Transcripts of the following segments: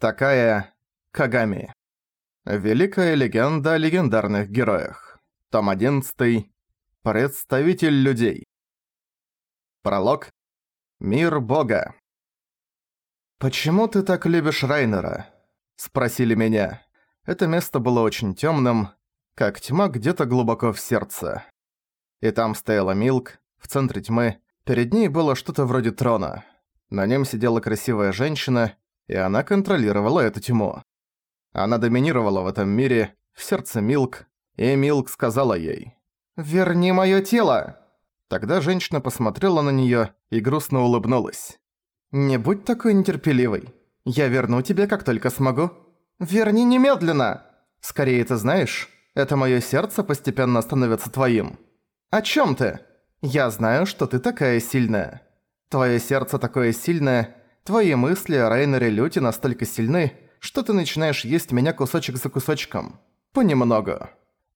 Такая Кагами. Великая легенда о легендарных героях. Том 11. Представитель людей. Пролог. Мир Бога. «Почему ты так любишь Райнера?» – спросили меня. Это место было очень тёмным, как тьма где-то глубоко в сердце. И там стояла Милк, в центре тьмы. Перед ней было что-то вроде трона. На нем сидела красивая женщина, и она контролировала эту тьму. Она доминировала в этом мире, в сердце Милк, и Милк сказала ей «Верни моё тело!». Тогда женщина посмотрела на неё и грустно улыбнулась. «Не будь такой нетерпеливой. Я верну тебе, как только смогу. Верни немедленно! Скорее ты знаешь, это моё сердце постепенно становится твоим. О чём ты? Я знаю, что ты такая сильная. Твоё сердце такое сильное, твои мысли о Рейнере Люте настолько сильны, что ты начинаешь есть меня кусочек за кусочком. Понемногу.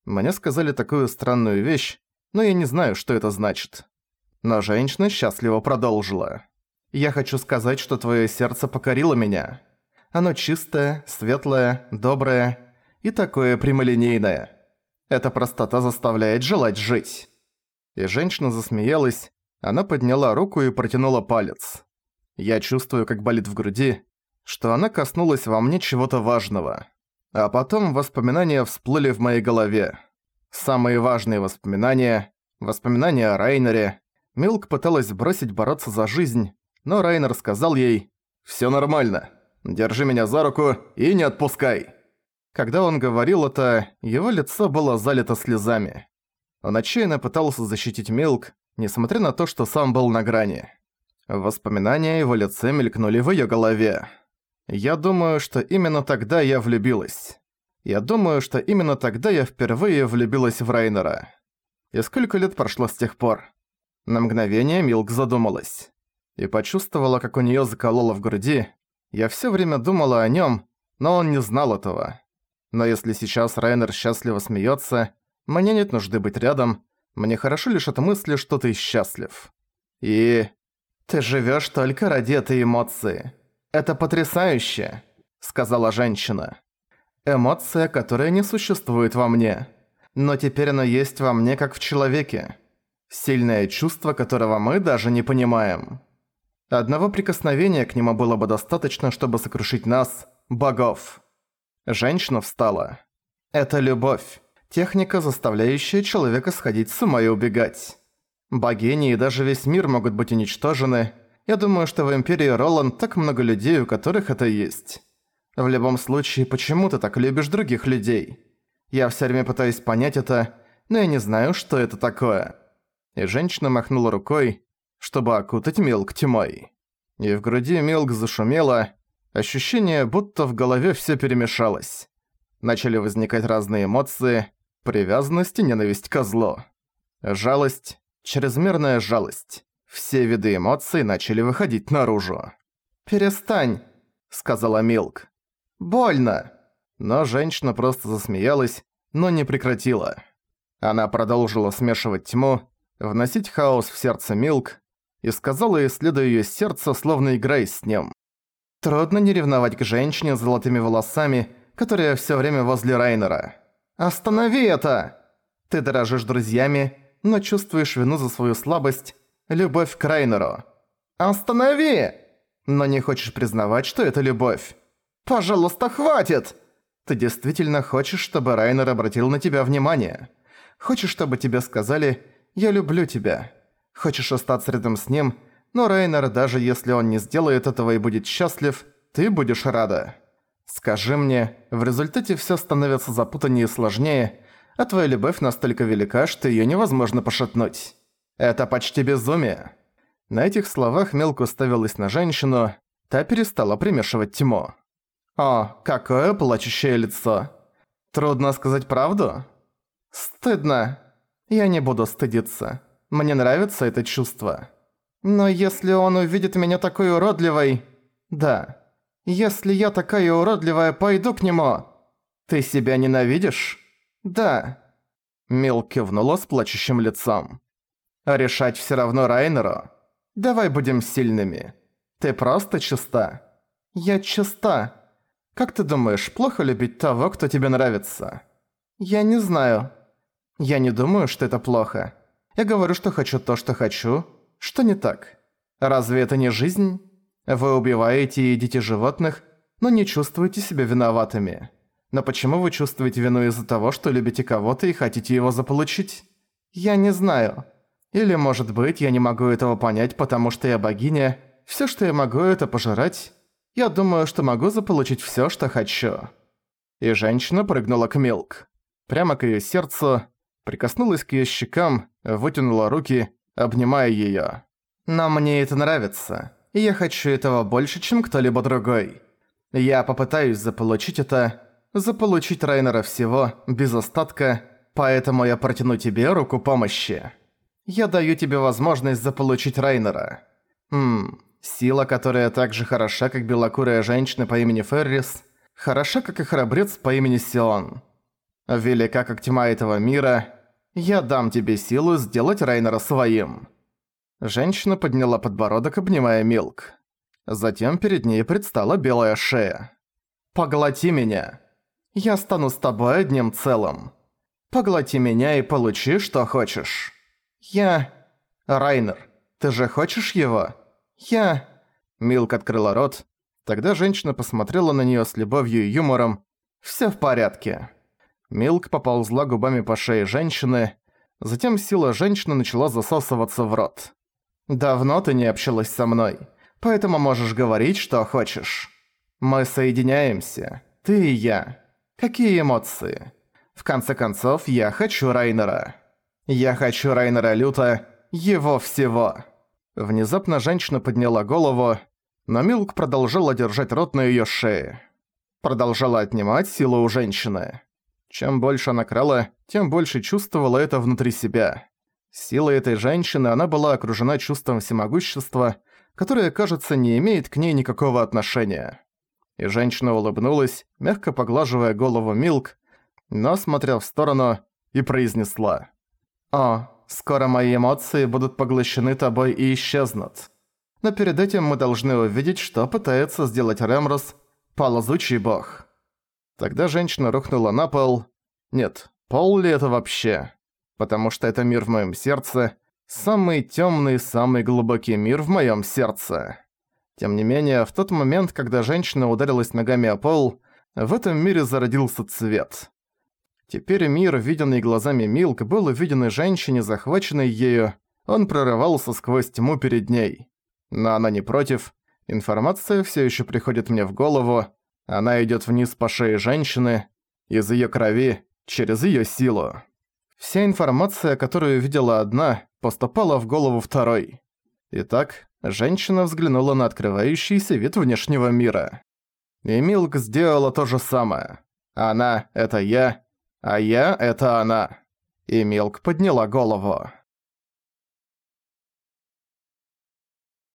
Мне сказали такую странную вещь, но я не знаю, что это значит. Но женщина счастливо продолжила. «Я хочу сказать, что твое сердце покорило меня. Оно чистое, светлое, доброе и такое прямолинейное. Эта простота заставляет желать жить». И женщина засмеялась, она подняла руку и протянула палец. Я чувствую, как болит в груди, что она коснулась во мне чего-то важного. А потом воспоминания всплыли в моей голове. Самые важные воспоминания, воспоминания о Райнере. Милк пыталась бросить бороться за жизнь, но Райнер сказал ей «Всё нормально, держи меня за руку и не отпускай». Когда он говорил это, его лицо было залито слезами. Он отчаянно пытался защитить Милк, несмотря на то, что сам был на грани. Воспоминания его лице мелькнули в её голове. Я думаю, что именно тогда я влюбилась. Я думаю, что именно тогда я впервые влюбилась в Райнера. И сколько лет прошло с тех пор? На мгновение Милк задумалась. И почувствовала, как у неё закололо в груди. Я всё время думала о нём, но он не знал этого. Но если сейчас Райнер счастливо смеётся, мне нет нужды быть рядом, мне хорошо лишь от мысли, что ты счастлив. И... Ты живёшь только ради этой эмоции. «Это потрясающе», — сказала женщина. «Эмоция, которая не существует во мне. Но теперь она есть во мне, как в человеке. Сильное чувство, которого мы даже не понимаем. Одного прикосновения к нему было бы достаточно, чтобы сокрушить нас, богов». Женщина встала. «Это любовь. Техника, заставляющая человека сходить с ума и убегать. Богини и даже весь мир могут быть уничтожены, я думаю, что в Империи Роланд так много людей, у которых это есть. В любом случае, почему ты так любишь других людей? Я все время пытаюсь понять это, но я не знаю, что это такое». И женщина махнула рукой, чтобы окутать Милк тьмой. И в груди Милк зашумело, ощущение, будто в голове все перемешалось. Начали возникать разные эмоции, привязанность и ненависть к злу. Жалость, чрезмерная жалость. Все виды эмоций начали выходить наружу. «Перестань», — сказала Милк. «Больно». Но женщина просто засмеялась, но не прекратила. Она продолжила смешивать тьму, вносить хаос в сердце Милк и сказала, исследуя её сердце, словно играя с ним. «Трудно не ревновать к женщине с золотыми волосами, которая всё время возле Райнера. Останови это! Ты дорожишь друзьями, но чувствуешь вину за свою слабость, любовь к Райнеру. Останови! Но не хочешь признавать, что это любовь. Пожалуйста, хватит! Ты действительно хочешь, чтобы Райнер обратил на тебя внимание. Хочешь, чтобы тебе сказали «Я люблю тебя». Хочешь остаться рядом с ним, но Райнер, даже если он не сделает этого и будет счастлив, ты будешь рада. Скажи мне, в результате всё становится запутаннее и сложнее, а твоя любовь настолько велика, что её невозможно пошатнуть. Это почти безумие. На этих словах мелко уставилась на женщину, та перестала примешивать тьму. О, какое плачущее лицо. Трудно сказать правду? Стыдно. Я не буду стыдиться. Мне нравится это чувство. Но если он увидит меня такой уродливой... Да. Если я такая уродливая, пойду к нему. Ты себя ненавидишь? Да. Мил кивнула с плачущим лицом. А решать все равно Райнеру. Давай будем сильными. Ты просто чиста. Я чиста. Как ты думаешь, плохо любить того, кто тебе нравится? Я не знаю. Я не думаю, что это плохо. Я говорю, что хочу то, что хочу. Что не так? Разве это не жизнь? Вы убиваете и едите животных, но не чувствуете себя виноватыми. Но почему вы чувствуете вину из-за того, что любите кого-то и хотите его заполучить? Я не знаю. Или, может быть, я не могу этого понять, потому что я богиня. Всё, что я могу, это пожирать. Я думаю, что могу заполучить всё, что хочу». И женщина прыгнула к Милк. Прямо к её сердцу, прикоснулась к её щекам, вытянула руки, обнимая её. «Но мне это нравится, и я хочу этого больше, чем кто-либо другой. Я попытаюсь заполучить это, заполучить Райнера всего, без остатка, поэтому я протяну тебе руку помощи». Я даю тебе возможность заполучить Райнера. Ммм, сила, которая так же хороша, как белокурая женщина по имени Феррис, хороша, как и храбрец по имени Сион. Велика, как тьма этого мира, я дам тебе силу сделать Райнера своим». Женщина подняла подбородок, обнимая Милк. Затем перед ней предстала белая шея. «Поглоти меня. Я стану с тобой одним целым. Поглоти меня и получи, что хочешь». «Я... Райнер, ты же хочешь его?» «Я...» Милк открыла рот. Тогда женщина посмотрела на неё с любовью и юмором. «Всё в порядке». Милк поползла губами по шее женщины. Затем сила женщины начала засасываться в рот. «Давно ты не общалась со мной, поэтому можешь говорить, что хочешь. Мы соединяемся, ты и я. Какие эмоции? В конце концов, я хочу Райнера». «Я хочу Райнера Люта, его всего!» Внезапно женщина подняла голову, но Милк продолжала держать рот на её шее. Продолжала отнимать силу у женщины. Чем больше она крала, тем больше чувствовала это внутри себя. Силой этой женщины она была окружена чувством всемогущества, которое, кажется, не имеет к ней никакого отношения. И женщина улыбнулась, мягко поглаживая голову Милк, но, смотря в сторону, и произнесла. «О, скоро мои эмоции будут поглощены тобой и исчезнут. Но перед этим мы должны увидеть, что пытается сделать Ремрос, ползучий бог». Тогда женщина рухнула на пол. Нет, пол ли это вообще? Потому что это мир в моем сердце, самый темный, самый глубокий мир в моем сердце. Тем не менее, в тот момент, когда женщина ударилась ногами о пол, в этом мире зародился цвет. Теперь мир, виденный глазами Милк, был увиденной женщине, захваченной ею. Он прорывался сквозь тьму перед ней. Но она не против. Информация все еще приходит мне в голову. Она идет вниз по шее женщины, из ее крови, через ее силу. Вся информация, которую видела одна, поступала в голову второй. Итак, женщина взглянула на открывающийся вид внешнего мира. И Милк сделала то же самое. Она — это я, а я — это она». И Милк подняла голову.